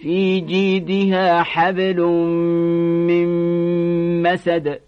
في جيدها حبل من مسد